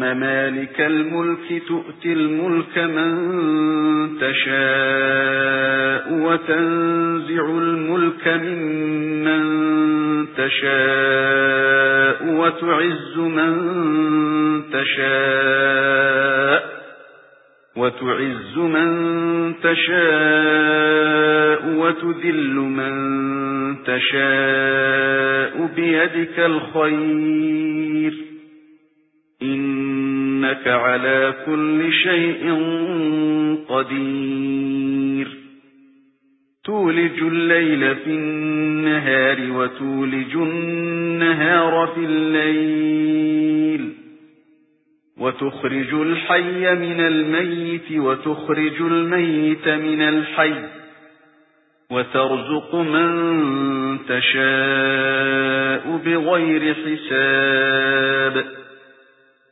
مالك الملك تؤتي الملك من تشاء وتنزع الملك ممن تشاء وتعز من تشاء وتعز من تشاء وتذل من تشاء بيدك الخير. إِنَّكَ عَلَى كُلِّ شَيْءٍ قَدِيرٌ. تُولِجُ اللَّيْلَ فِي النَّهَارِ وَتُولِجُ النَّهَارَ فِي اللَّيْلِ. وَتُخْرِجُ الْحَيَّ مِنَ الْمَيِّتِ وَتُخْرِجُ الْمَيِّتَ مِنَ الْحَيِّ. وَتَرْزُقُ مَن تَشَاءُ بِغَيْرِ حِسَابٍ.